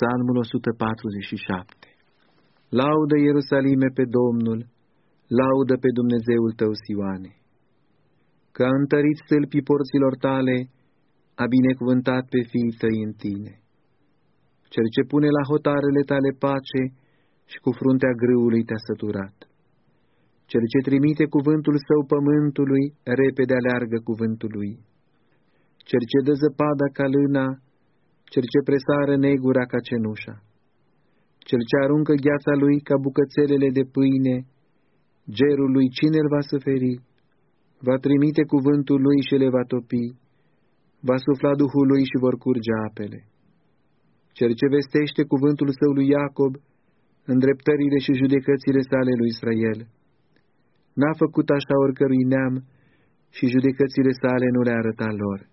Psalmul 147 Laudă Ierusalime pe Domnul, laudă pe Dumnezeul tău, Sioane. Că a întărit stâlpii porților tale, a binecuvântat pe fiii tăi în tine. Cel ce pune la hotarele tale pace și cu fruntea grâului te-a săturat. Cel ce trimite cuvântul său pământului, repede aleargă cuvântul lui. Cel ce dă zăpada ca lâna, cel ce presară negura ca cenușa, cel ce aruncă gheața lui ca bucățelele de pâine, gerul lui cine îl va suferi, va trimite cuvântul lui și le va topi, va sufla Duhul lui și vor curge apele. Cel ce vestește cuvântul său lui Iacob, îndreptările și judecățile sale lui Israel. N-a făcut așa oricărui neam și judecățile sale nu le arăta lor.